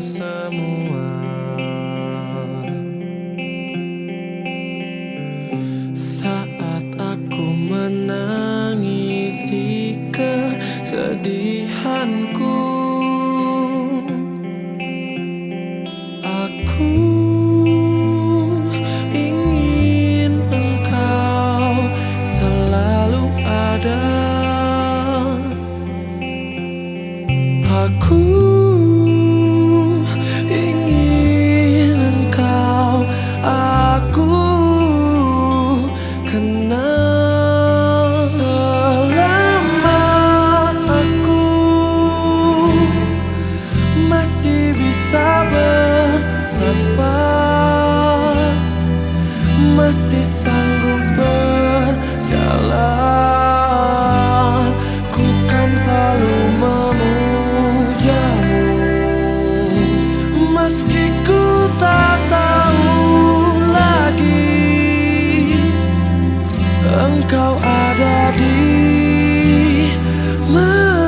semua. Saat aku menangisi kesedihanku Aku ingin engkau selalu ada. Aku masih sanggup berjalan. Ku kan selalu memujamu. Meski ku tak tahu lagi Engkau ada di mana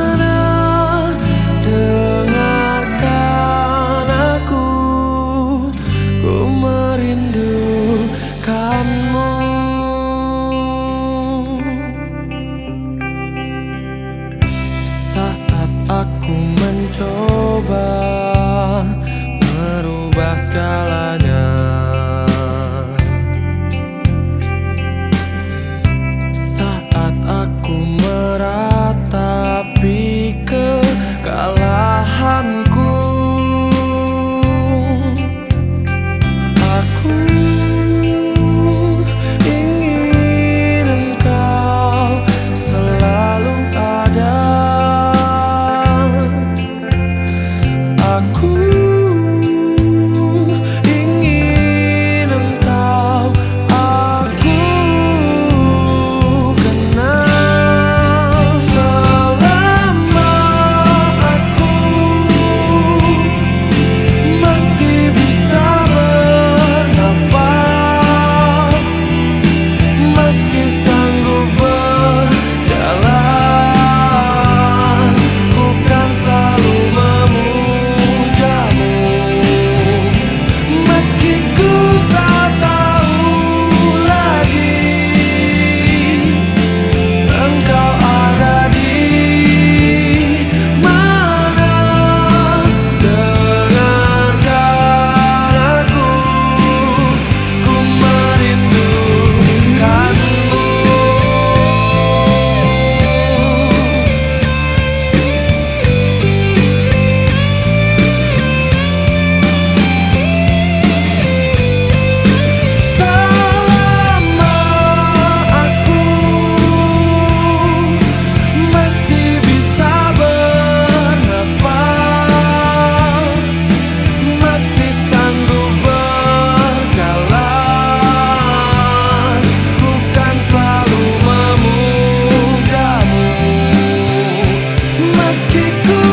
que tu